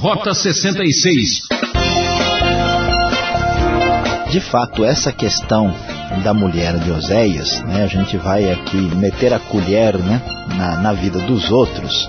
Rota 66. De fato, essa questão da mulher de Oséias, né, a gente vai aqui meter a colher né, na, na vida dos outros,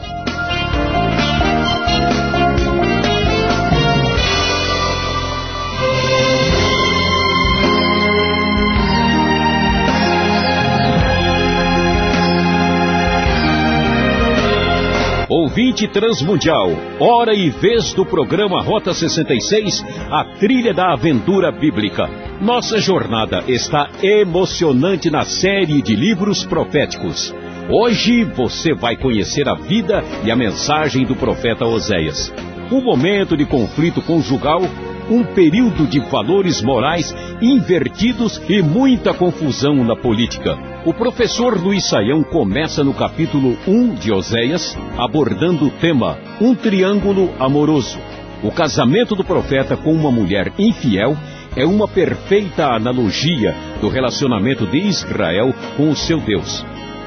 Ouvinte Transmundial, hora e vez do programa Rota 66, a trilha da aventura bíblica. Nossa jornada está emocionante na série de livros proféticos. Hoje você vai conhecer a vida e a mensagem do profeta Oséias. Um momento de conflito conjugal, um período de valores morais invertidos e muita confusão na política. O professor Luiz Saião começa no capítulo 1 de Oséias, abordando o tema Um Triângulo Amoroso. O casamento do profeta com uma mulher infiel é uma perfeita analogia do relacionamento de Israel com o seu Deus.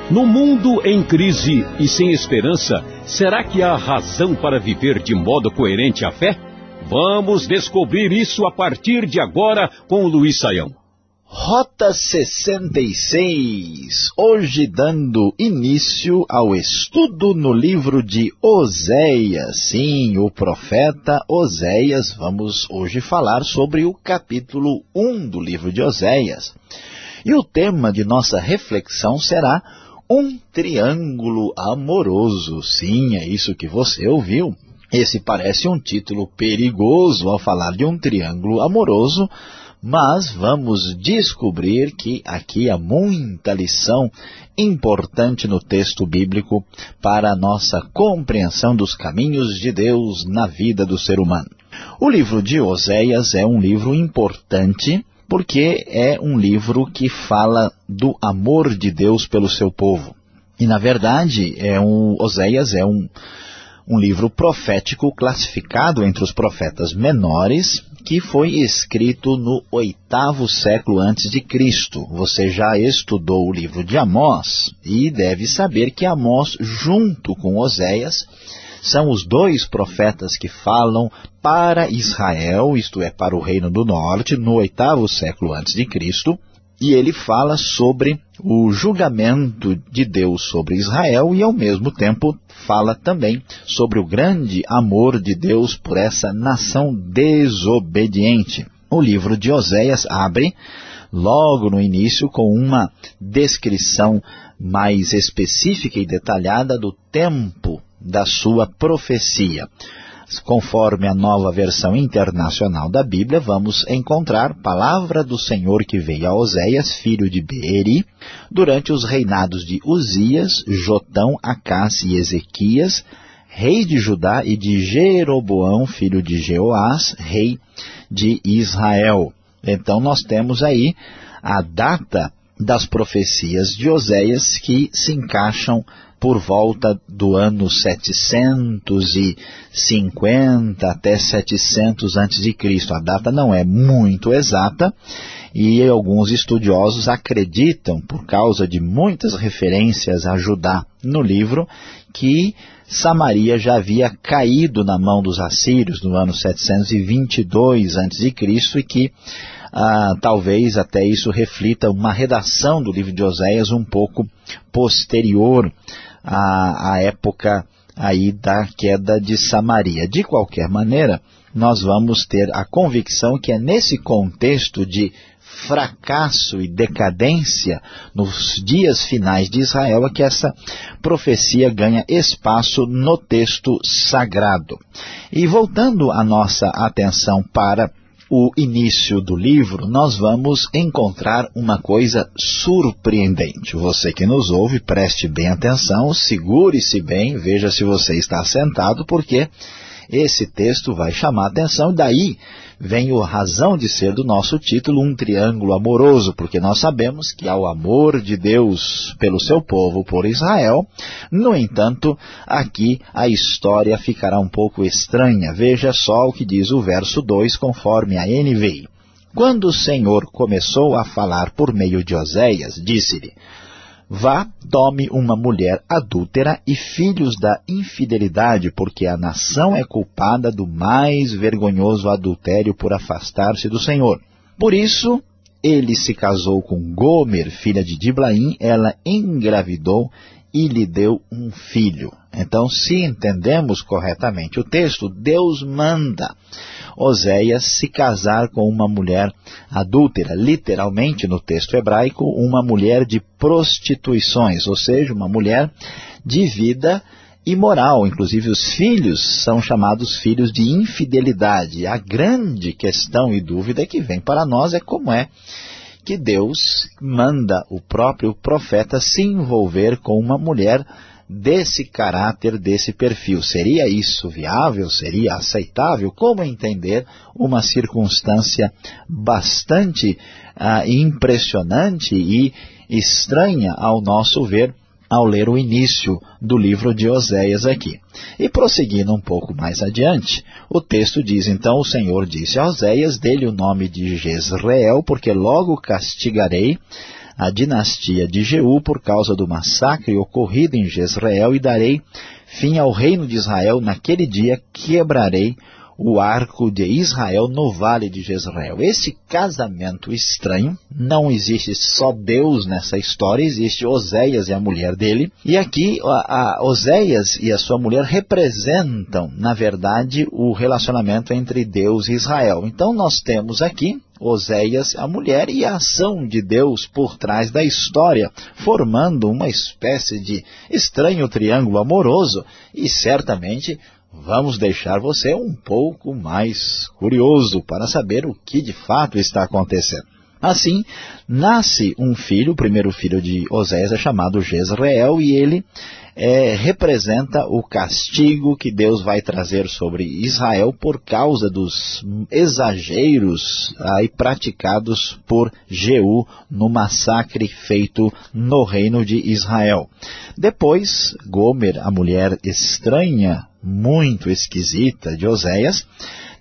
No mundo em crise e sem esperança, será que há razão para viver de modo coerente a fé? Vamos descobrir isso a partir de agora com o Luiz Saião. Rota 66, hoje dando início ao estudo no livro de Oséias. Sim, o profeta Oséias. Vamos hoje falar sobre o capítulo 1 do livro de Oséias. E o tema de nossa reflexão será um triângulo amoroso. Sim, é isso que você ouviu. Esse parece um título perigoso ao falar de um triângulo amoroso, mas vamos descobrir que aqui há muita lição importante no texto bíblico para a nossa compreensão dos caminhos de Deus na vida do ser humano. O livro de Oséias é um livro importante porque é um livro que fala do amor de Deus pelo seu povo. E na verdade, é um, Oséias é um, um livro profético classificado entre os profetas menores que foi escrito no oitavo século antes de Cristo. Você já estudou o livro de Amós e deve saber que Amós, junto com Oséias, são os dois profetas que falam para Israel, isto é, para o reino do norte, no oitavo século antes de Cristo, e ele fala sobre o julgamento de Deus sobre Israel e, ao mesmo tempo, fala também sobre o grande amor de Deus por essa nação desobediente. O livro de Oséias abre logo no início com uma descrição mais específica e detalhada do tempo da sua profecia conforme a nova versão internacional da Bíblia, vamos encontrar palavra do Senhor que veio a Oséias, filho de Beeri, durante os reinados de Uzias, Jotão, Acás e Ezequias, rei de Judá, e de Jeroboão, filho de Jeoás, rei de Israel. Então nós temos aí a data das profecias de Oséias que se encaixam por volta do ano 750 até 700 a.C. A data não é muito exata e alguns estudiosos acreditam, por causa de muitas referências a Judá no livro, que Samaria já havia caído na mão dos assírios no ano 722 a.C. e que ah, talvez até isso reflita uma redação do livro de Oséias um pouco posterior a, a época aí da queda de Samaria. De qualquer maneira, nós vamos ter a convicção que é nesse contexto de fracasso e decadência nos dias finais de Israel é que essa profecia ganha espaço no texto sagrado. E voltando a nossa atenção para o início do livro, nós vamos encontrar uma coisa surpreendente. Você que nos ouve, preste bem atenção, segure-se bem, veja se você está sentado, porque esse texto vai chamar atenção, e daí vem a razão de ser do nosso título, um triângulo amoroso, porque nós sabemos que há o amor de Deus pelo seu povo, por Israel. No entanto, aqui a história ficará um pouco estranha. Veja só o que diz o verso 2, conforme a NVI. Quando o Senhor começou a falar por meio de Oséias, disse-lhe, Vá, tome uma mulher adúltera e filhos da infidelidade, porque a nação é culpada do mais vergonhoso adultério por afastar-se do Senhor. Por isso, ele se casou com Gomer, filha de Diblaim, ela engravidou e lhe deu um filho. Então, se entendemos corretamente o texto, Deus manda Oséias se casar com uma mulher adúltera, literalmente no texto hebraico, uma mulher de prostituições, ou seja, uma mulher de vida imoral. Inclusive os filhos são chamados filhos de infidelidade. A grande questão e dúvida que vem para nós é como é que Deus manda o próprio profeta se envolver com uma mulher desse caráter, desse perfil. Seria isso viável? Seria aceitável? Como entender uma circunstância bastante ah, impressionante e estranha ao nosso ver ao ler o início do livro de Oséias aqui. E prosseguindo um pouco mais adiante, o texto diz, então o Senhor disse a Oséias, dele o nome de Jezreel, porque logo castigarei a dinastia de Jeú por causa do massacre ocorrido em Jezreel e darei fim ao reino de Israel. Naquele dia quebrarei o arco de Israel no vale de Jezreel. Esse casamento estranho, não existe só Deus nessa história, existe Oséias e a mulher dele. E aqui a, a Oséias e a sua mulher representam, na verdade, o relacionamento entre Deus e Israel. Então nós temos aqui Oséias, a mulher e a ação de Deus por trás da história, formando uma espécie de estranho triângulo amoroso e certamente vamos deixar você um pouco mais curioso para saber o que de fato está acontecendo. Assim, nasce um filho, o primeiro filho de Oséias é chamado Jezreel, e ele é, representa o castigo que Deus vai trazer sobre Israel por causa dos exageros aí praticados por Jeú no massacre feito no reino de Israel. Depois, Gomer, a mulher estranha, muito esquisita de Oséias,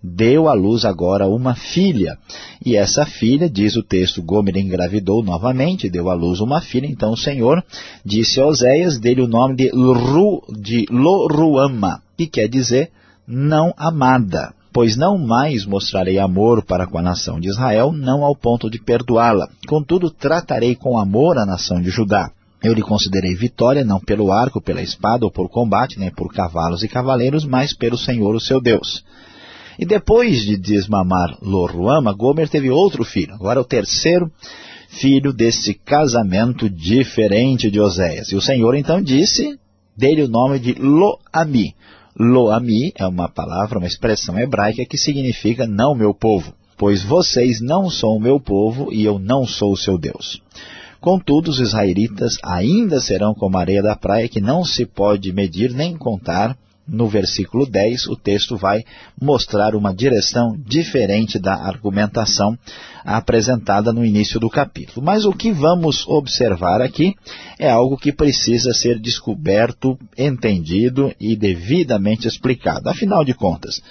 deu à luz agora uma filha. E essa filha, diz o texto, Gomer engravidou novamente, deu à luz uma filha. Então o Senhor disse a Oséias, dele o nome de, Ru, de Loruama, que quer dizer não amada. Pois não mais mostrarei amor para com a nação de Israel, não ao ponto de perdoá-la. Contudo, tratarei com amor a nação de Judá. Eu lhe considerei vitória, não pelo arco, pela espada ou por combate, nem por cavalos e cavaleiros, mas pelo Senhor, o seu Deus. E depois de desmamar Loruama, Gomer teve outro filho. Agora o terceiro filho desse casamento diferente de Oséias. E o Senhor então disse dele o nome de Loami. Loami é uma palavra, uma expressão hebraica que significa não meu povo, pois vocês não são o meu povo e eu não sou o seu Deus. Contudo, os israelitas ainda serão como a areia da praia, que não se pode medir nem contar, no versículo 10, o texto vai mostrar uma direção diferente da argumentação apresentada no início do capítulo. Mas o que vamos observar aqui é algo que precisa ser descoberto, entendido e devidamente explicado. Afinal de contas,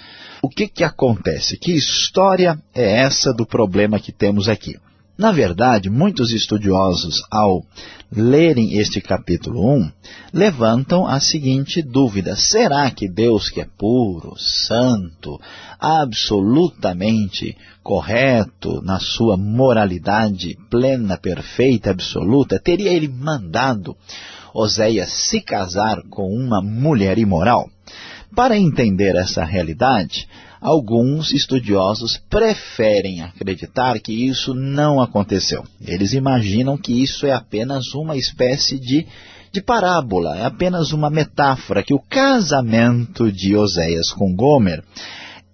o que, que acontece? Que história é essa do problema que temos aqui? Na verdade, muitos estudiosos, ao lerem este capítulo 1, levantam a seguinte dúvida. Será que Deus, que é puro, santo, absolutamente correto na sua moralidade plena, perfeita, absoluta, teria ele mandado Oséias se casar com uma mulher imoral? Para entender essa realidade, alguns estudiosos preferem acreditar que isso não aconteceu. Eles imaginam que isso é apenas uma espécie de, de parábola, é apenas uma metáfora, que o casamento de Oséias com Gomer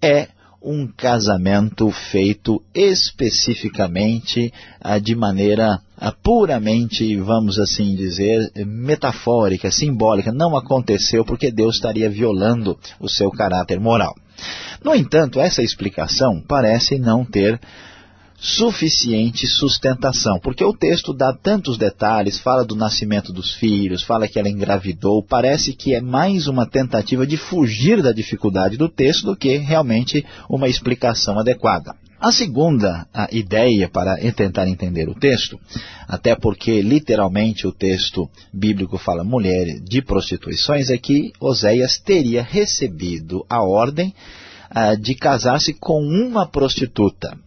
é um casamento feito especificamente ah, de maneira ah, puramente, vamos assim dizer, metafórica, simbólica. Não aconteceu porque Deus estaria violando o seu caráter moral. No entanto, essa explicação parece não ter suficiente sustentação, porque o texto dá tantos detalhes, fala do nascimento dos filhos, fala que ela engravidou, parece que é mais uma tentativa de fugir da dificuldade do texto do que realmente uma explicação adequada. A segunda a ideia para tentar entender o texto, até porque literalmente o texto bíblico fala mulher de prostituições, é que Oséias teria recebido a ordem ah, de casar-se com uma prostituta.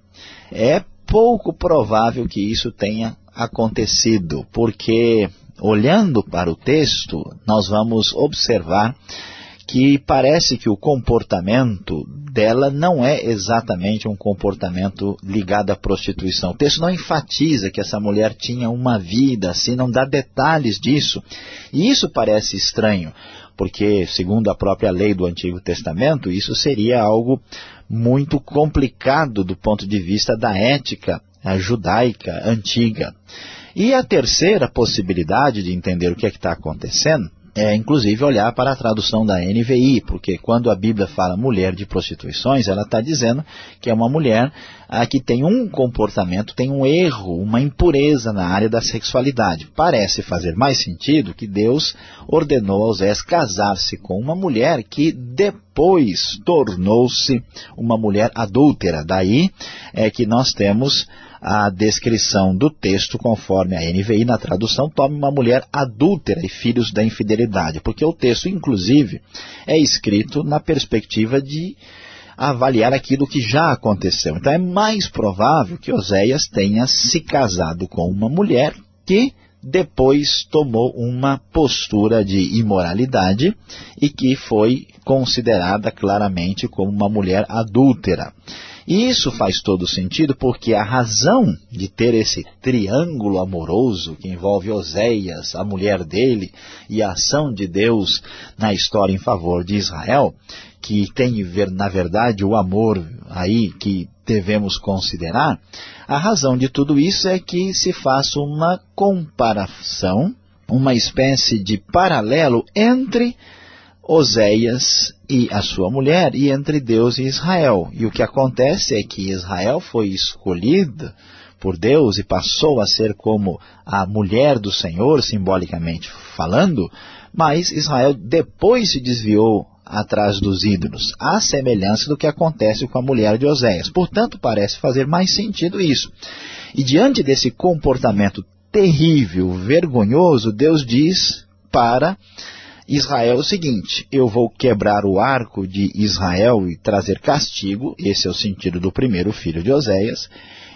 É pouco provável que isso tenha acontecido, porque olhando para o texto, nós vamos observar que parece que o comportamento dela não é exatamente um comportamento ligado à prostituição. O texto não enfatiza que essa mulher tinha uma vida, assim, não dá detalhes disso. E isso parece estranho, porque, segundo a própria lei do Antigo Testamento, isso seria algo muito complicado do ponto de vista da ética judaica antiga. E a terceira possibilidade de entender o que é que está acontecendo é, inclusive, olhar para a tradução da NVI, porque quando a Bíblia fala mulher de prostituições, ela está dizendo que é uma mulher ah, que tem um comportamento, tem um erro, uma impureza na área da sexualidade. Parece fazer mais sentido que Deus ordenou aos Osés casar-se com uma mulher que depois tornou-se uma mulher adúltera. Daí é que nós temos a descrição do texto conforme a NVI na tradução, tome uma mulher adúltera e filhos da infidelidade, porque o texto, inclusive, é escrito na perspectiva de avaliar aquilo que já aconteceu. Então é mais provável que Oséias tenha se casado com uma mulher que depois tomou uma postura de imoralidade e que foi considerada claramente como uma mulher adúltera. Isso faz todo sentido porque a razão de ter esse triângulo amoroso que envolve Oséias, a mulher dele e a ação de Deus na história em favor de Israel, que tem na verdade o amor aí que devemos considerar, a razão de tudo isso é que se faça uma comparação, uma espécie de paralelo entre Oséias e a sua mulher, e entre Deus e Israel. E o que acontece é que Israel foi escolhida por Deus e passou a ser como a mulher do Senhor, simbolicamente falando, mas Israel depois se desviou atrás dos ídolos, à semelhança do que acontece com a mulher de Oséias. Portanto, parece fazer mais sentido isso. E diante desse comportamento terrível, vergonhoso, Deus diz para Israel o seguinte, eu vou quebrar o arco de Israel e trazer castigo, esse é o sentido do primeiro filho de Oséias,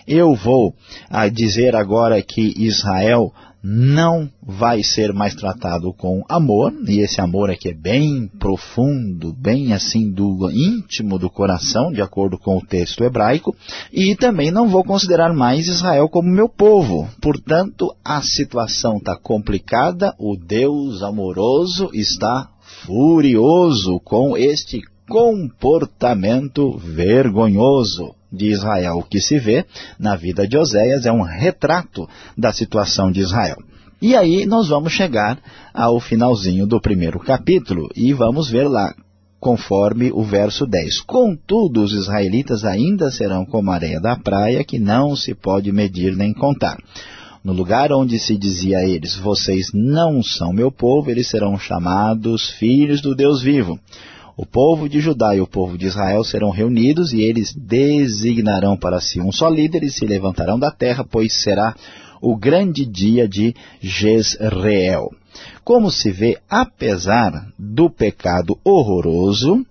eu vou ah, dizer agora que Israel não vai ser mais tratado com amor, e esse amor aqui é bem profundo, bem assim do íntimo do coração, de acordo com o texto hebraico, e também não vou considerar mais Israel como meu povo. Portanto, a situação está complicada, o Deus amoroso está furioso com este comportamento vergonhoso de Israel. O que se vê na vida de Oséias é um retrato da situação de Israel. E aí nós vamos chegar ao finalzinho do primeiro capítulo e vamos ver lá, conforme o verso 10. Contudo, os israelitas ainda serão como areia da praia, que não se pode medir nem contar. No lugar onde se dizia a eles, vocês não são meu povo, eles serão chamados filhos do Deus vivo. O povo de Judá e o povo de Israel serão reunidos e eles designarão para si um só líder e se levantarão da terra, pois será o grande dia de Jezreel. Como se vê, apesar do pecado horroroso,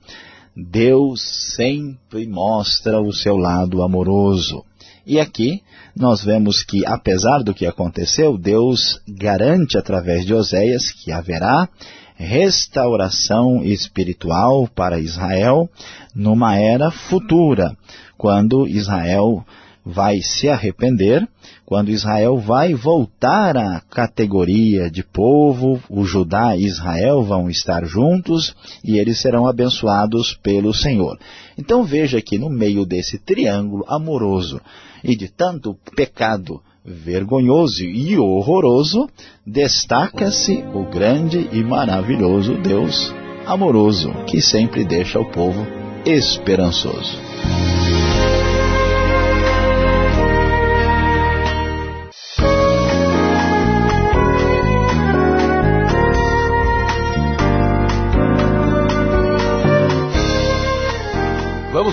Deus sempre mostra o seu lado amoroso. E aqui nós vemos que, apesar do que aconteceu, Deus garante através de Oséias que haverá restauração espiritual para Israel numa era futura, quando Israel vai se arrepender, quando Israel vai voltar à categoria de povo, o Judá e Israel vão estar juntos e eles serão abençoados pelo Senhor. Então veja que no meio desse triângulo amoroso e de tanto pecado vergonhoso e horroroso, destaca-se o grande e maravilhoso Deus amoroso, que sempre deixa o povo esperançoso.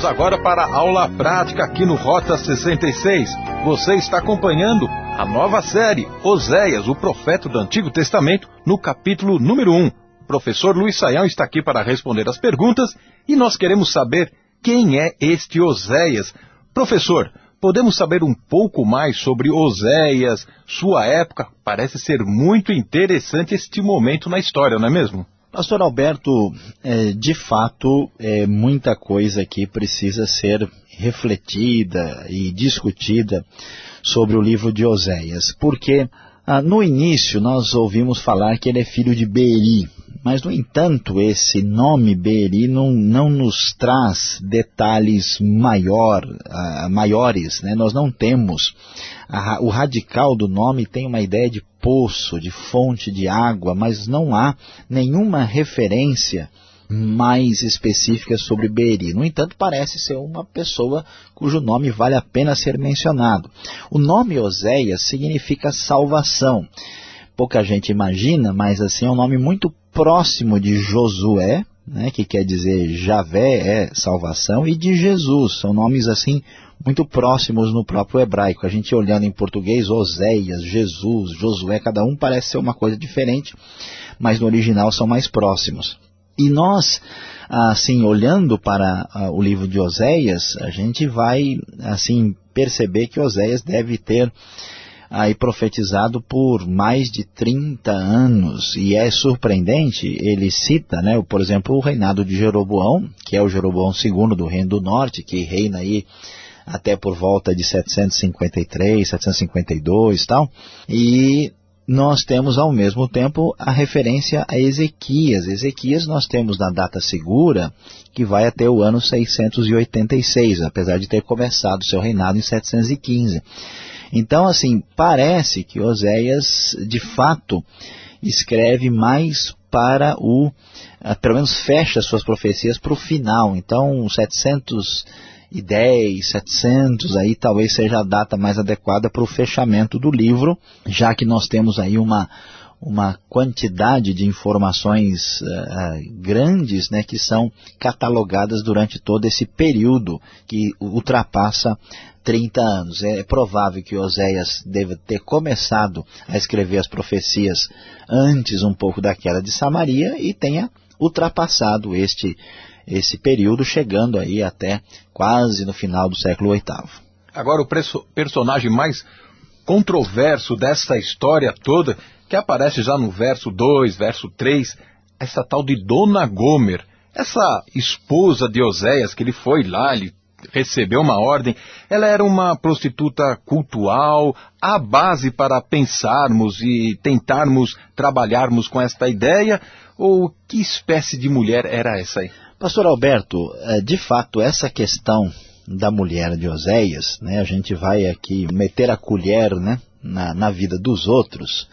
Vamos agora para a aula prática aqui no Rota 66. Você está acompanhando a nova série Oséias, o profeta do Antigo Testamento, no capítulo número 1. O professor Luiz Saião está aqui para responder as perguntas e nós queremos saber quem é este Oséias. Professor, podemos saber um pouco mais sobre Oséias, sua época? Parece ser muito interessante este momento na história, não é mesmo? Pastor Alberto, é, de fato, é, muita coisa aqui precisa ser refletida e discutida sobre o livro de Oséias, porque ah, no início nós ouvimos falar que ele é filho de Beeri, mas no entanto esse nome Beeri não, não nos traz detalhes maior, ah, maiores, né? nós não temos, o radical do nome tem uma ideia de poço, de fonte de água, mas não há nenhuma referência mais específica sobre Beeri. No entanto, parece ser uma pessoa cujo nome vale a pena ser mencionado. O nome Oséias significa salvação. Pouca gente imagina, mas assim é um nome muito próximo de Josué, né, que quer dizer Javé é salvação, e de Jesus. São nomes assim muito próximos no próprio hebraico. A gente olhando em português, Oséias, Jesus, Josué, cada um parece ser uma coisa diferente, mas no original são mais próximos. E nós, assim, olhando para uh, o livro de Oséias, a gente vai, assim, perceber que Oséias deve ter aí profetizado por mais de 30 anos, e é surpreendente, ele cita, né, por exemplo, o reinado de Jeroboão, que é o Jeroboão II do Reino do Norte, que reina aí até por volta de 753, 752 e tal, e nós temos ao mesmo tempo a referência a Ezequias. Ezequias nós temos na data segura que vai até o ano 686, apesar de ter começado seu reinado em 715. Então, assim, parece que Oséias, de fato, escreve mais para o, ah, pelo menos fecha suas profecias para o final. Então, 700 e 10, 700, aí talvez seja a data mais adequada para o fechamento do livro, já que nós temos aí uma, uma quantidade de informações uh, grandes né, que são catalogadas durante todo esse período que ultrapassa 30 anos. É provável que Oséias deva ter começado a escrever as profecias antes um pouco da queda de Samaria e tenha ultrapassado este esse período, chegando aí até quase no final do século VIII. Agora, o personagem mais controverso dessa história toda, que aparece já no verso 2, verso 3, essa tal de Dona Gomer, essa esposa de Oséias, que ele foi lá, ele recebeu uma ordem, ela era uma prostituta cultual, a base para pensarmos e tentarmos trabalharmos com esta ideia, ou que espécie de mulher era essa aí? Pastor Alberto, eh, de fato, essa questão da mulher de Oséias, né, a gente vai aqui meter a colher né, na, na vida dos outros,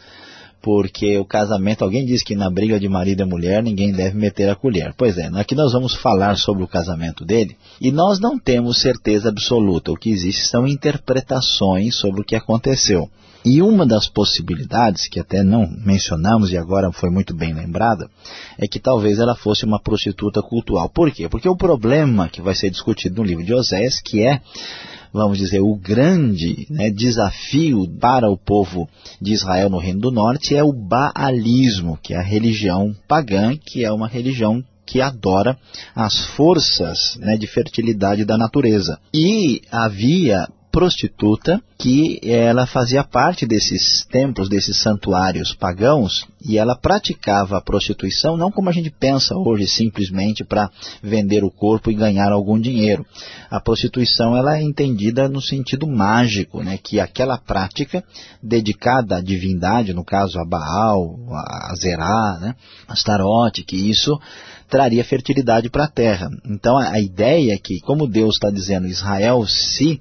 porque o casamento, alguém diz que na briga de marido e mulher ninguém deve meter a colher. Pois é, aqui nós vamos falar sobre o casamento dele e nós não temos certeza absoluta. O que existe são interpretações sobre o que aconteceu. E uma das possibilidades, que até não mencionamos e agora foi muito bem lembrada, é que talvez ela fosse uma prostituta cultural. Por quê? Porque o problema que vai ser discutido no livro de Oséias, que é, vamos dizer, o grande né, desafio para o povo de Israel no Reino do Norte, é o Baalismo, que é a religião pagã, que é uma religião que adora as forças né, de fertilidade da natureza. E havia prostituta que ela fazia parte desses templos, desses santuários pagãos e ela praticava a prostituição não como a gente pensa hoje simplesmente para vender o corpo e ganhar algum dinheiro. A prostituição ela é entendida no sentido mágico, né, que aquela prática dedicada à divindade, no caso a Baal, a Zerá, né, a Astarote, que isso traria fertilidade para a terra. Então a, a ideia é que, como Deus está dizendo, Israel se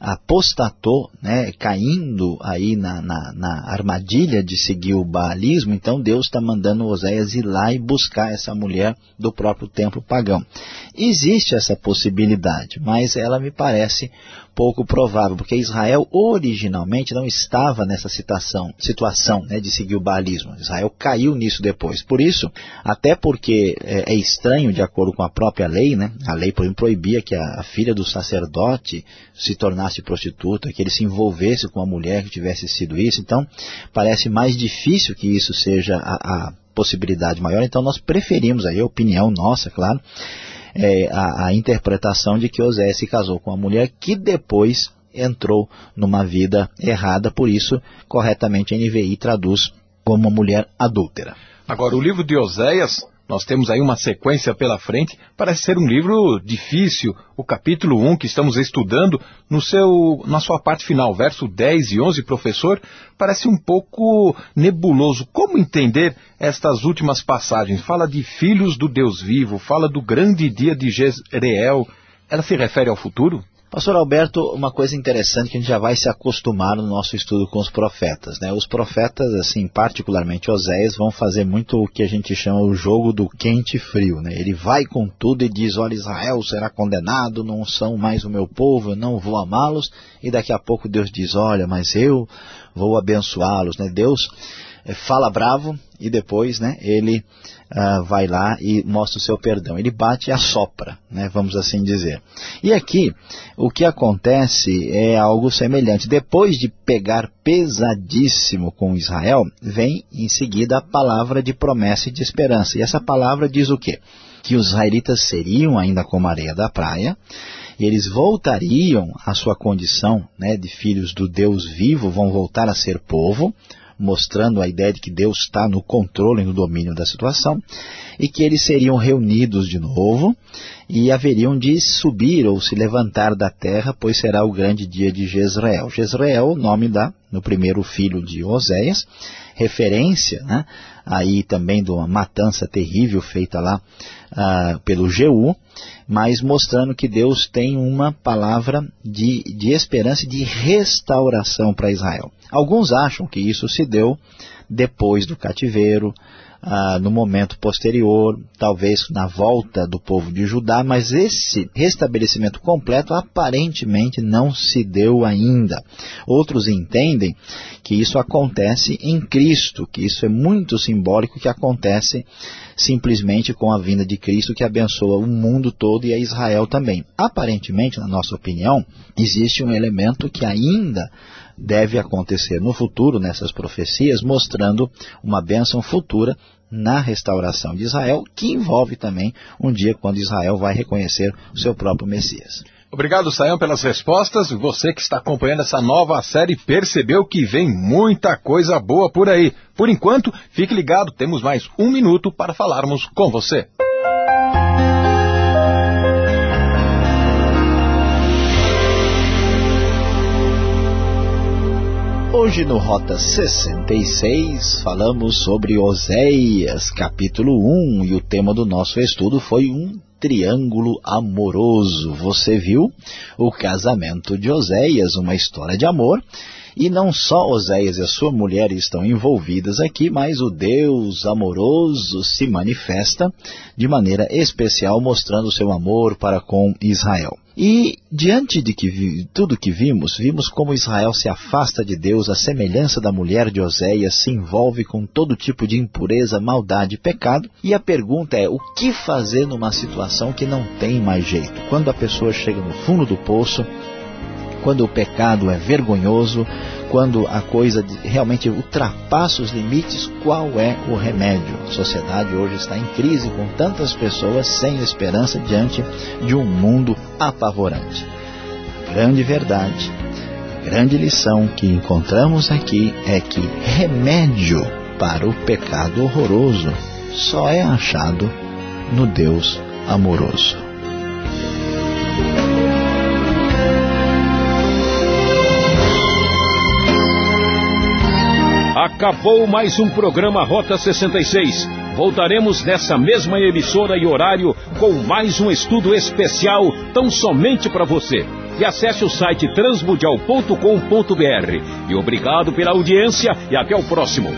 apostatou, né, caindo aí na, na, na, armadilha de seguir o baalismo, então Deus está mandando Oséias ir lá e buscar essa mulher do próprio templo pagão. Existe essa possibilidade, mas ela me parece pouco provável, porque Israel originalmente não estava nessa situação, situação né, de seguir o baalismo. Israel caiu nisso depois. Por isso, até porque é, é estranho, de acordo com a própria lei, né, a lei, por exemplo, proibia que a, a filha do sacerdote se tornasse prostituta, que ele se envolvesse com uma mulher que tivesse sido isso. Então, parece mais difícil que isso seja a, a possibilidade maior. Então, nós preferimos aí, a opinião nossa, claro, é, a, a, interpretação de que Osé se casou com uma mulher que depois entrou numa vida errada, por isso, corretamente, a NVI traduz como uma mulher adúltera. Agora, o livro de Oséias nós temos aí uma sequência pela frente, parece ser um livro difícil. O capítulo 1 que estamos estudando, no seu, na sua parte final, verso 10 e 11, professor, parece um pouco nebuloso. Como entender estas últimas passagens? Fala de filhos do Deus vivo, fala do grande dia de Jezreel. Ela se refere ao futuro? Pastor Alberto, uma coisa interessante que a gente já vai se acostumar no nosso estudo com os profetas. Né? Os profetas, assim, particularmente Oséias, vão fazer muito o que a gente chama o jogo do quente e frio. Né? Ele vai com tudo e diz, olha, Israel será condenado, não são mais o meu povo, eu não vou amá-los. E daqui a pouco Deus diz, olha, mas eu vou abençoá-los. Né? Deus fala bravo e depois né, ele uh, vai lá e mostra o seu perdão. Ele bate e assopra, né, vamos assim dizer. E aqui, o que acontece é algo semelhante. Depois de pegar pesadíssimo com Israel, vem em seguida a palavra de promessa e de esperança. E essa palavra diz o quê? Que os israelitas seriam ainda como areia da praia, e eles voltariam à sua condição né, de filhos do Deus vivo, vão voltar a ser povo, mostrando a ideia de que Deus está no controle e no domínio da situação, e que eles seriam reunidos de novo e haveriam de subir ou se levantar da terra, pois será o grande dia de Jezreel. Jezreel, o nome da, no primeiro filho de Oséias, referência né, aí também de uma matança terrível feita lá ah, pelo Jeú, mas mostrando que Deus tem uma palavra de, de esperança e de restauração para Israel. Alguns acham que isso se deu depois do cativeiro, ah, no momento posterior, talvez na volta do povo de Judá, mas esse restabelecimento completo aparentemente não se deu ainda. Outros entendem que isso acontece em Cristo, que isso é muito simbólico que acontece simplesmente com a vinda de Cristo que abençoa o mundo todo e a Israel também. Aparentemente, na nossa opinião, existe um elemento que ainda deve acontecer no futuro, nessas profecias, mostrando uma bênção futura na restauração de Israel, que envolve também um dia quando Israel vai reconhecer o seu próprio Messias. Obrigado, Sayão, pelas respostas. Você que está acompanhando essa nova série percebeu que vem muita coisa boa por aí. Por enquanto, fique ligado, temos mais um minuto para falarmos com você. Hoje no Rota 66 falamos sobre Oséias, capítulo 1, e o tema do nosso estudo foi um triângulo amoroso. Você viu o casamento de Oséias, uma história de amor, e não só Oséias e a sua mulher estão envolvidas aqui, mas o Deus amoroso se manifesta de maneira especial, mostrando seu amor para com Israel. E diante de que tudo que vimos, vimos como Israel se afasta de Deus, a semelhança da mulher de Oséias se envolve com todo tipo de impureza, maldade e pecado. E a pergunta é, o que fazer numa situação que não tem mais jeito? Quando a pessoa chega no fundo do poço, quando o pecado é vergonhoso, quando a coisa realmente ultrapassa os limites, qual é o remédio? A sociedade hoje está em crise com tantas pessoas sem esperança diante de um mundo apavorante. Grande verdade, grande lição que encontramos aqui é que remédio para o pecado horroroso só é achado no Deus amoroso. Acabou mais um programa Rota 66. Voltaremos nessa mesma emissora e horário com mais um estudo especial tão somente para você. e acesse o site transmundial.com.br. E obrigado pela audiência e até o próximo.